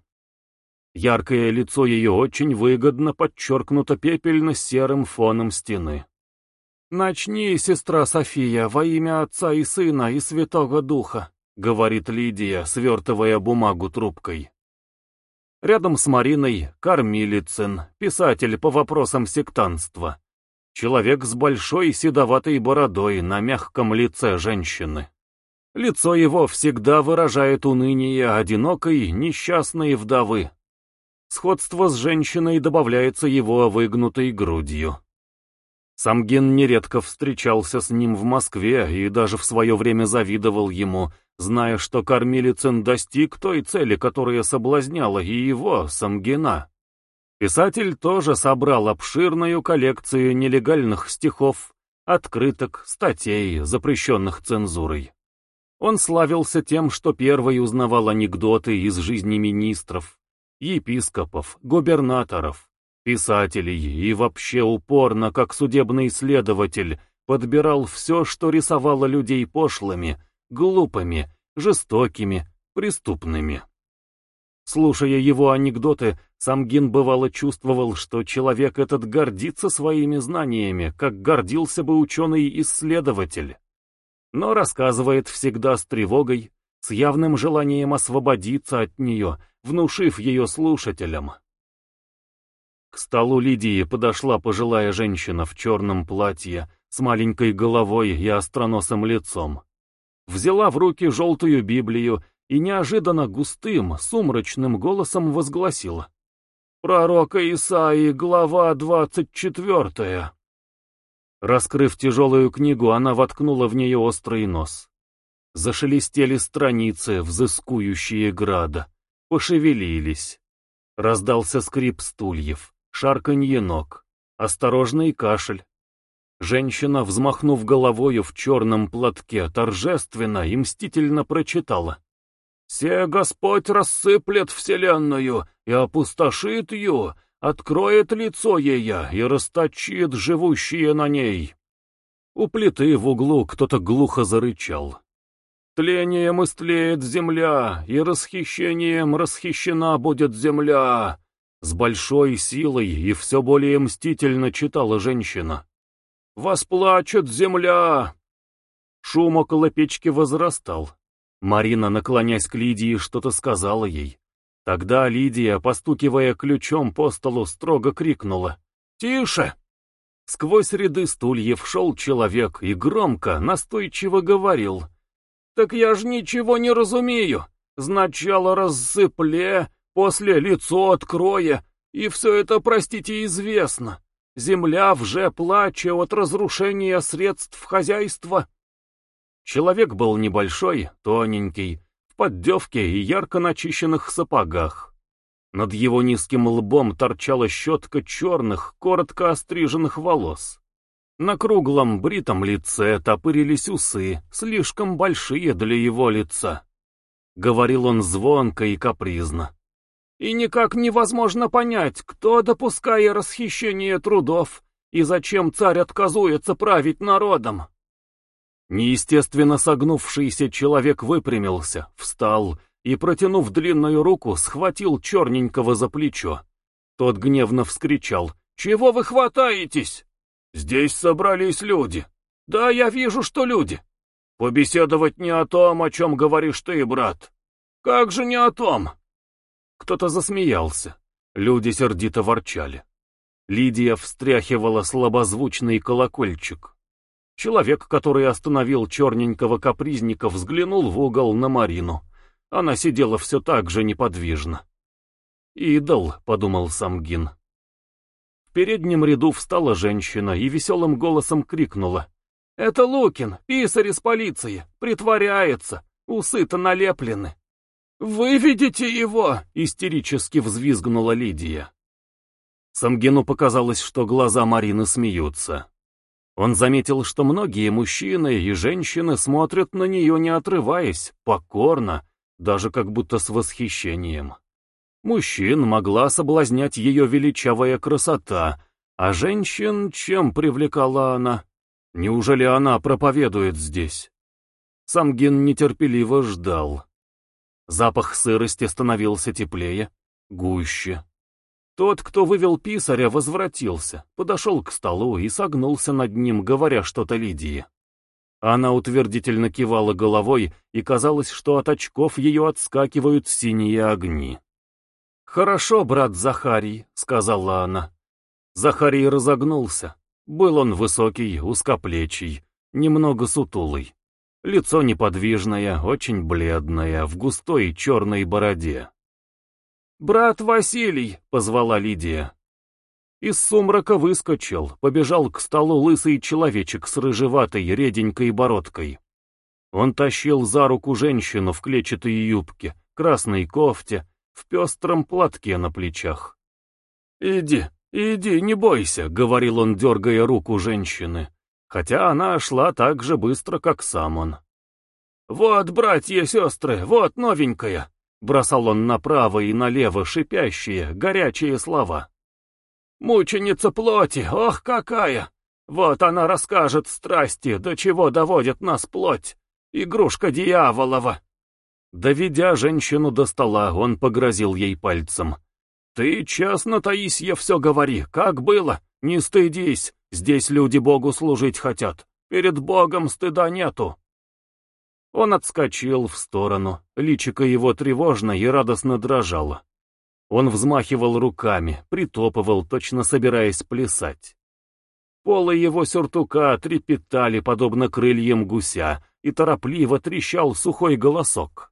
Яркое лицо ее очень выгодно подчеркнуто пепельно-серым фоном стены. «Начни, сестра София, во имя Отца и Сына и Святого Духа», — говорит Лидия, свертывая бумагу трубкой. Рядом с Мариной Кормилицын, писатель по вопросам сектанства. Человек с большой седоватой бородой на мягком лице женщины. Лицо его всегда выражает уныние одинокой, несчастной вдовы. Сходство с женщиной добавляется его выгнутой грудью. Самгин нередко встречался с ним в Москве и даже в свое время завидовал ему, зная, что кормилицын достиг той цели, которая соблазняла и его, Самгина. Писатель тоже собрал обширную коллекцию нелегальных стихов, открыток, статей, запрещенных цензурой. Он славился тем, что первый узнавал анекдоты из жизни министров, епископов, губернаторов, писателей и вообще упорно, как судебный следователь, подбирал все, что рисовало людей пошлыми, глупыми, жестокими, преступными. Слушая его анекдоты, Самгин бывало чувствовал, что человек этот гордится своими знаниями, как гордился бы ученый-исследователь. Но рассказывает всегда с тревогой, с явным желанием освободиться от нее, внушив ее слушателям. К столу Лидии подошла пожилая женщина в черном платье, с маленькой головой и остроносым лицом. Взяла в руки желтую Библию и неожиданно густым, сумрачным голосом возгласила. «Пророка Исаии, глава двадцать четвертая». Раскрыв тяжелую книгу, она воткнула в нее острый нос. Зашелестели страницы, взыскующие града. Пошевелились. Раздался скрип стульев, шарканье ног, осторожный кашель. Женщина, взмахнув головою в черном платке, торжественно и мстительно прочитала. «Се Господь рассыплет вселенную и опустошит ее, откроет лицо ея и расточит живущие на ней». У плиты в углу кто-то глухо зарычал. «Тлением истлеет земля, и расхищением расхищена будет земля!» С большой силой и все более мстительно читала женщина. Восплачет земля!» Шум около печки возрастал. Марина, наклонясь к Лидии, что-то сказала ей. Тогда Лидия, постукивая ключом по столу, строго крикнула. «Тише!» Сквозь ряды стульев шел человек и громко, настойчиво говорил. «Так я ж ничего не разумею. Сначала рассыпле, после лицо открое, и все это, простите, известно. Земля вже плаче от разрушения средств хозяйства. Человек был небольшой, тоненький, в поддевке и ярко начищенных сапогах. Над его низким лбом торчала щетка черных, коротко остриженных волос. На круглом бритом лице топырились усы, слишком большие для его лица. Говорил он звонко и капризно. И никак невозможно понять, кто, допуская расхищение трудов, и зачем царь отказуется править народом. Неестественно согнувшийся человек выпрямился, встал и, протянув длинную руку, схватил черненького за плечо. Тот гневно вскричал «Чего вы хватаетесь? Здесь собрались люди. Да, я вижу, что люди. Побеседовать не о том, о чем говоришь ты, брат. Как же не о том?» Кто-то засмеялся. Люди сердито ворчали. Лидия встряхивала слабозвучный колокольчик. Человек, который остановил черненького капризника, взглянул в угол на Марину. Она сидела все так же неподвижно. «Идол», — подумал Самгин. В переднем ряду встала женщина и веселым голосом крикнула. «Это Лукин, писарь из полиции, притворяется, усы-то налеплены». «Выведите его!» — истерически взвизгнула Лидия. Самгину показалось, что глаза Марины смеются. Он заметил, что многие мужчины и женщины смотрят на нее, не отрываясь, покорно, даже как будто с восхищением. Мужчин могла соблазнять ее величавая красота, а женщин чем привлекала она? Неужели она проповедует здесь? Самгин нетерпеливо ждал. Запах сырости становился теплее, гуще. Тот, кто вывел писаря, возвратился, подошел к столу и согнулся над ним, говоря что-то Лидии. Она утвердительно кивала головой, и казалось, что от очков ее отскакивают синие огни. «Хорошо, брат Захарий», — сказала она. Захарий разогнулся. Был он высокий, узкоплечий, немного сутулый. Лицо неподвижное, очень бледное, в густой черной бороде. «Брат Василий!» — позвала Лидия. Из сумрака выскочил, побежал к столу лысый человечек с рыжеватой реденькой бородкой. Он тащил за руку женщину в клетчатой юбке, красной кофте, в пестром платке на плечах. «Иди, иди, не бойся», — говорил он, дергая руку женщины, хотя она шла так же быстро, как сам он. «Вот, братья и сестры, вот новенькая!» — бросал он направо и налево шипящие, горячие слова. «Мученица плоти, ох какая! Вот она расскажет страсти, до чего доводит нас плоть, игрушка дьяволова!» Доведя женщину до стола, он погрозил ей пальцем. «Ты честно, Таисья, все говори, как было, не стыдись, здесь люди Богу служить хотят, перед Богом стыда нету». Он отскочил в сторону, личико его тревожно и радостно дрожало. Он взмахивал руками, притопывал, точно собираясь плясать. Полы его сюртука трепетали, подобно крыльям гуся, и торопливо трещал сухой голосок.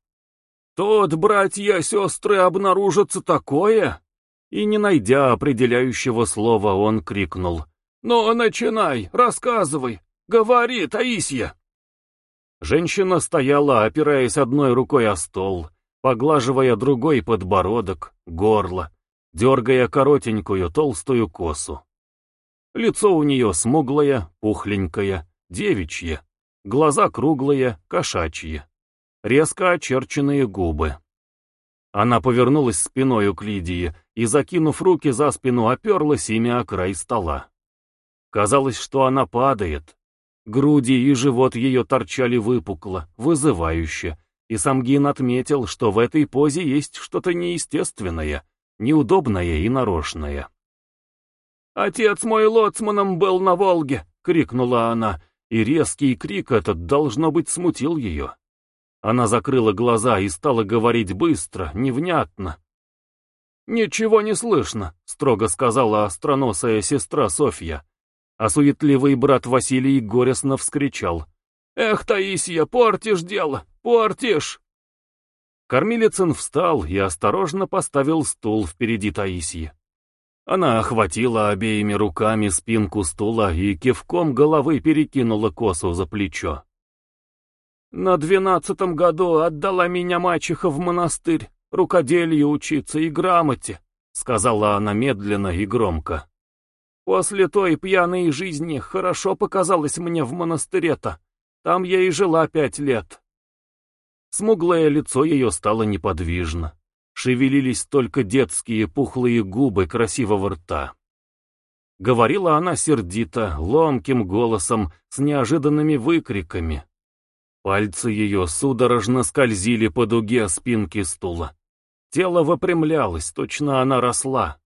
«Тут, братья-сестры, обнаружится такое!» И, не найдя определяющего слова, он крикнул. «Ну, начинай, рассказывай, говори, Таисия!» Женщина стояла, опираясь одной рукой о стол, поглаживая другой подбородок, горло, дергая коротенькую толстую косу. Лицо у нее смуглое, пухленькое, девичье, глаза круглые, кошачьи, резко очерченные губы. Она повернулась спиною к Лидии и, закинув руки за спину, оперлась ими о край стола. Казалось, что она падает, Груди и живот ее торчали выпукло, вызывающе, и Самгин отметил, что в этой позе есть что-то неестественное, неудобное и нарочное. «Отец мой лоцманом был на Волге!» — крикнула она, и резкий крик этот, должно быть, смутил ее. Она закрыла глаза и стала говорить быстро, невнятно. «Ничего не слышно», — строго сказала остроносая сестра Софья а суетливый брат Василий горестно вскричал. «Эх, Таисия, портишь дело, портишь!» Кормилицын встал и осторожно поставил стул впереди Таисии. Она охватила обеими руками спинку стула и кивком головы перекинула косу за плечо. «На двенадцатом году отдала меня мачеха в монастырь, рукоделию учиться и грамоте», — сказала она медленно и громко. После той пьяной жизни хорошо показалось мне в монастыре-то. Там я и жила пять лет. Смуглое лицо ее стало неподвижно. Шевелились только детские пухлые губы красивого рта. Говорила она сердито, ломким голосом, с неожиданными выкриками. Пальцы ее судорожно скользили по дуге спинки стула. Тело выпрямлялось, точно она росла.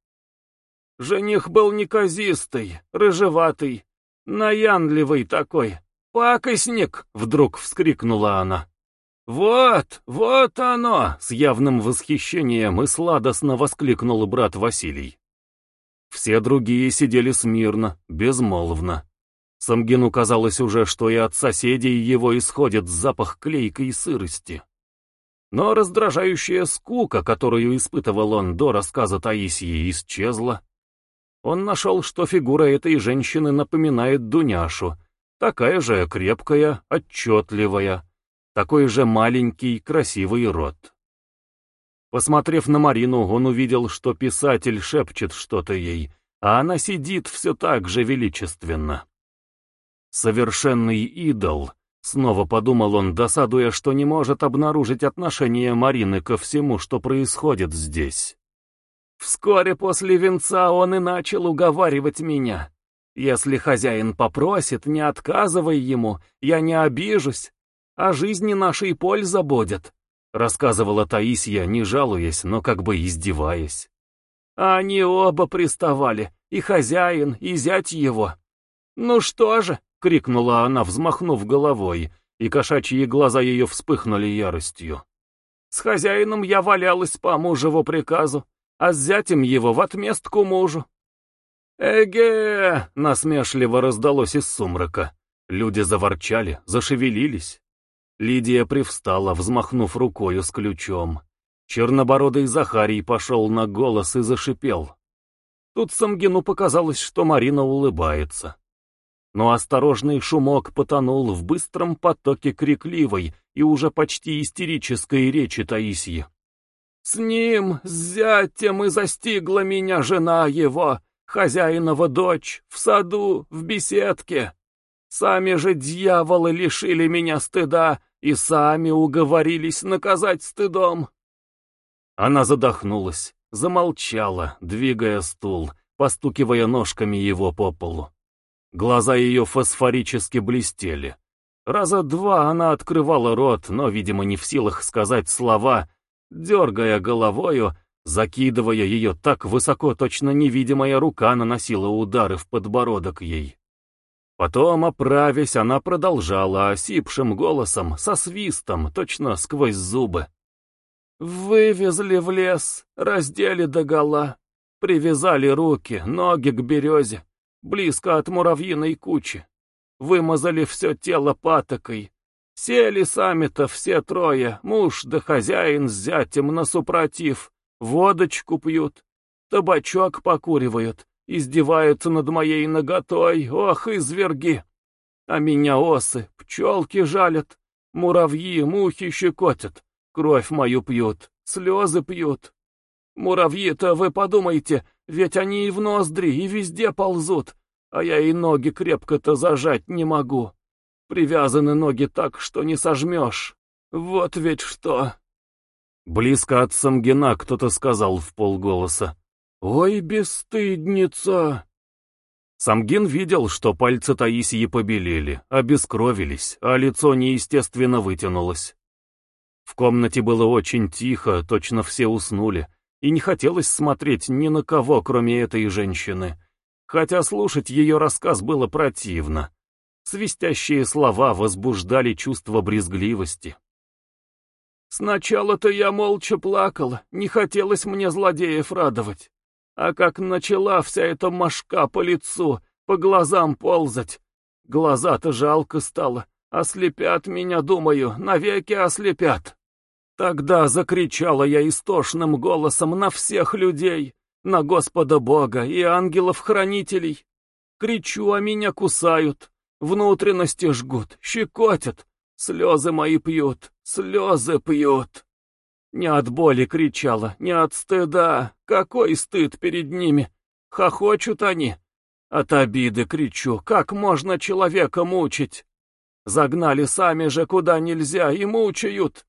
Жених был неказистый, рыжеватый, наянливый такой. «Пакостник!» — вдруг вскрикнула она. «Вот, вот оно!» — с явным восхищением и сладостно воскликнул брат Василий. Все другие сидели смирно, безмолвно. Самгину казалось уже, что и от соседей его исходит запах клейкой сырости. Но раздражающая скука, которую испытывал он до рассказа Таисии, исчезла. Он нашел, что фигура этой женщины напоминает Дуняшу, такая же крепкая, отчетливая, такой же маленький, красивый рот. Посмотрев на Марину, он увидел, что писатель шепчет что-то ей, а она сидит все так же величественно. Совершенный идол, снова подумал он, досадуя, что не может обнаружить отношение Марины ко всему, что происходит здесь. Вскоре после венца он и начал уговаривать меня. Если хозяин попросит, не отказывай ему, я не обижусь, а жизни нашей польза будет, — рассказывала Таисия, не жалуясь, но как бы издеваясь. Они оба приставали, и хозяин, и зять его. «Ну что же?» — крикнула она, взмахнув головой, и кошачьи глаза ее вспыхнули яростью. «С хозяином я валялась по мужеву приказу, а с зятем его в отместку мужу. «Эге!» — насмешливо раздалось из сумрака. Люди заворчали, зашевелились. Лидия привстала, взмахнув рукою с ключом. Чернобородый Захарий пошел на голос и зашипел. Тут Самгину показалось, что Марина улыбается. но осторожный шумок потонул в быстром потоке крикливой и уже почти истерической речи Таисии. «С ним, с зятем и застигла меня жена его, хозяинова дочь, в саду, в беседке. Сами же дьяволы лишили меня стыда и сами уговорились наказать стыдом». Она задохнулась, замолчала, двигая стул, постукивая ножками его по полу. Глаза ее фосфорически блестели. Раза два она открывала рот, но, видимо, не в силах сказать слова, дергая головою, закидывая ее так высоко, точно невидимая рука наносила удары в подбородок ей. Потом, оправясь, она продолжала осипшим голосом, со свистом, точно сквозь зубы. «Вывезли в лес, раздели догола, привязали руки, ноги к березе, близко от муравьиной кучи. Вымазали все тело патокой. Сели сами-то все трое, муж да хозяин с зятем на супротив, водочку пьют, табачок покуривают, издеваются над моей наготой, ох, изверги. А меня осы, пчелки жалят, муравьи, мухи щекотят, кровь мою пьют, слезы пьют. Муравьи-то, вы подумайте, ведь они и в ноздри, и везде ползут, а я и ноги крепко-то зажать не могу. Привязаны ноги так, что не сожмешь. Вот ведь что. Близко от Самгина кто-то сказал в полголоса. «Ой, бесстыдница!» Самгин видел, что пальцы Таисии побелели, обескровились, а лицо неестественно вытянулось. В комнате было очень тихо, точно все уснули, и не хотелось смотреть ни на кого, кроме этой женщины, хотя слушать ее рассказ было противно. Свистящие слова возбуждали чувство брезгливости. «Сначала-то я молча плакал, не хотелось мне злодеев радовать. А как начала вся эта мошка по лицу, по глазам ползать, глаза-то жалко стало, ослепят меня, думаю, навеки ослепят». Тогда закричала я истошным голосом на всех людей, на Господа Бога и ангелов-хранителей. Кричу, а меня кусают, внутренности жгут, щекотят, слезы мои пьют, слезы пьют. Не от боли кричала, не от стыда, какой стыд перед ними. Хохочут они. От обиды кричу, как можно человека мучить? Загнали сами же куда нельзя и мучают.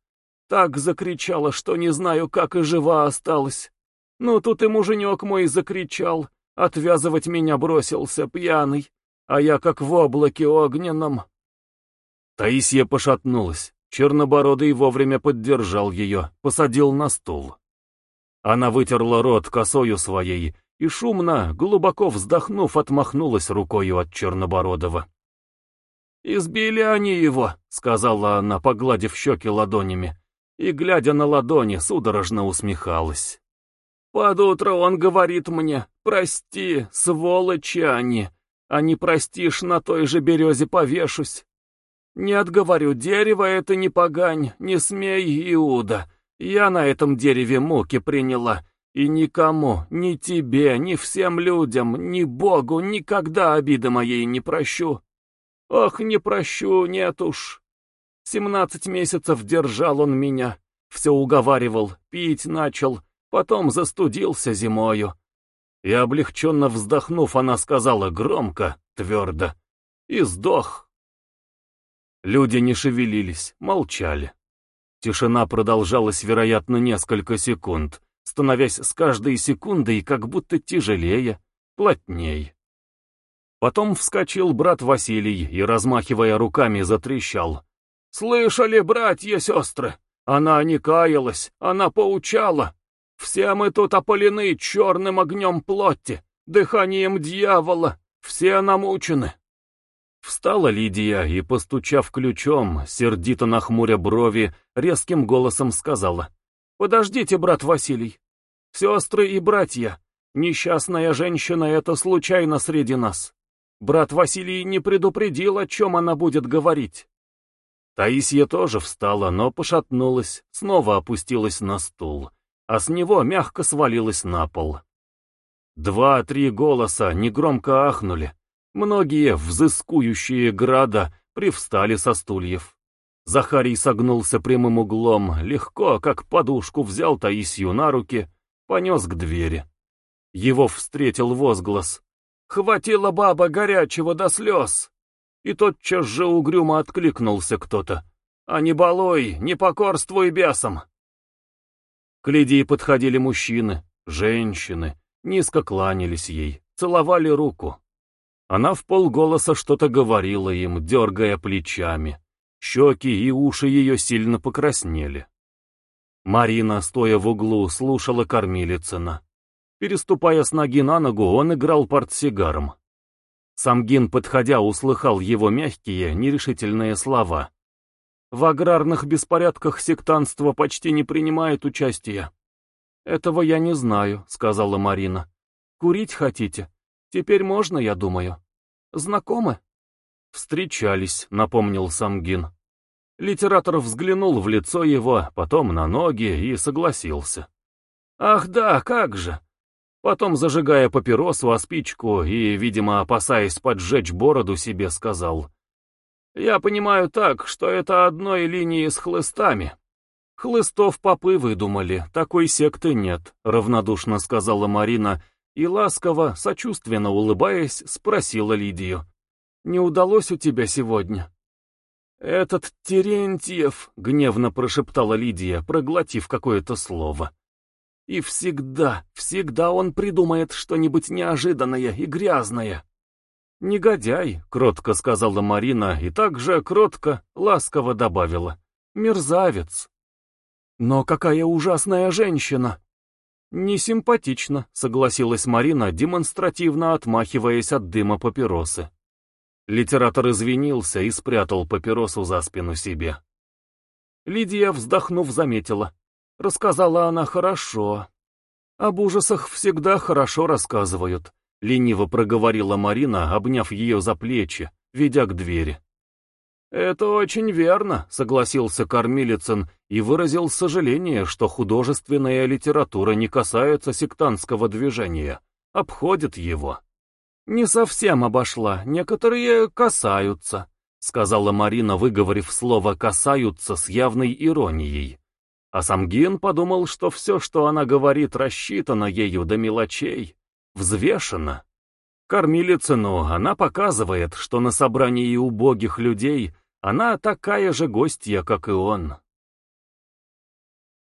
Так закричала, что не знаю, как и жива осталась. Ну, тут и муженек мой закричал, отвязывать меня бросился пьяный, а я как в облаке огненном. Таисия пошатнулась. Чернобородый вовремя поддержал ее, посадил на стул. Она вытерла рот косою своей и шумно, глубоко вздохнув, отмахнулась рукою от Чернобородова. «Избили они его», — сказала она, погладив щеки ладонями и, глядя на ладони, судорожно усмехалась. «Под утро он говорит мне, прости, сволочи они, а не простишь, на той же березе повешусь. Нет, говорю, дерево это не погань, не смей, Иуда, я на этом дереве муки приняла, и никому, ни тебе, ни всем людям, ни Богу никогда обиды моей не прощу. Ох, не прощу, нет уж. Семнадцать месяцев держал он меня, все уговаривал, пить начал, потом застудился зимою. И облегченно вздохнув, она сказала громко, твердо, и сдох. Люди не шевелились, молчали. Тишина продолжалась, вероятно, несколько секунд, становясь с каждой секундой как будто тяжелее, плотней. Потом вскочил брат Василий и, размахивая руками, затрещал. Слышали, братья-сестры? Она не каялась, она поучала. Все мы тут опалены черным огнем плоти, дыханием дьявола, все намучены. Встала Лидия и, постучав ключом, сердито нахмуря брови, резким голосом сказала. «Подождите, брат Василий. Сестры и братья, несчастная женщина — это случайно среди нас. Брат Василий не предупредил, о чем она будет говорить. Таисия тоже встала, но пошатнулась, снова опустилась на стул, а с него мягко свалилась на пол. Два-три голоса негромко ахнули, Многие, взыскующие града, привстали со стульев. Захарий согнулся прямым углом, легко, как подушку, взял Таисью на руки, понес к двери. Его встретил возглас. «Хватило баба горячего до слез!» И тотчас же угрюмо откликнулся кто-то. «А не балуй, не покорствуй бесам!» К Лидии подходили мужчины, женщины, низко кланялись ей, целовали руку. Она в полголоса что-то говорила им, дергая плечами. Щеки и уши ее сильно покраснели. Марина, стоя в углу, слушала кормилицына. Переступая с ноги на ногу, он играл портсигаром. Самгин, подходя, услыхал его мягкие, нерешительные слова. В аграрных беспорядках сектантство почти не принимает участия. «Этого я не знаю», — сказала Марина. «Курить хотите? Теперь можно, я думаю. Знакомы?» «Встречались», — напомнил Самгин. Литератор взглянул в лицо его, потом на ноги и согласился. «Ах да, как же!» Потом, зажигая папиросу о спичку и, видимо, опасаясь поджечь бороду себе, сказал. «Я понимаю так, что это одной линии с хлыстами. Хлыстов попы выдумали, такой секты нет», — равнодушно сказала Марина и ласково, сочувственно улыбаясь, спросила Лидию. «Не удалось у тебя сегодня?» «Этот Терентьев», — гневно прошептала Лидия, проглотив какое-то слово. И всегда, всегда он придумает что-нибудь неожиданное и грязное. «Негодяй», — кротко сказала Марина, и также кротко, ласково добавила. «Мерзавец». «Но какая ужасная женщина!» «Несимпатично», — согласилась Марина, демонстративно отмахиваясь от дыма папиросы. Литератор извинился и спрятал папиросу за спину себе. Лидия, вздохнув, заметила. Рассказала она хорошо. Об ужасах всегда хорошо рассказывают, лениво проговорила Марина, обняв ее за плечи, ведя к двери. «Это очень верно», — согласился Кормилицын и выразил сожаление, что художественная литература не касается сектантского движения, обходит его. «Не совсем обошла, некоторые касаются», — сказала Марина, выговорив слово «касаются» с явной иронией. А Самгин подумал, что все, что она говорит, рассчитано ею до мелочей, взвешено. Кормилицыну она показывает, что на собрании убогих людей она такая же гостья, как и он.